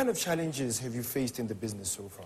What kind of challenges have you faced in the business so far?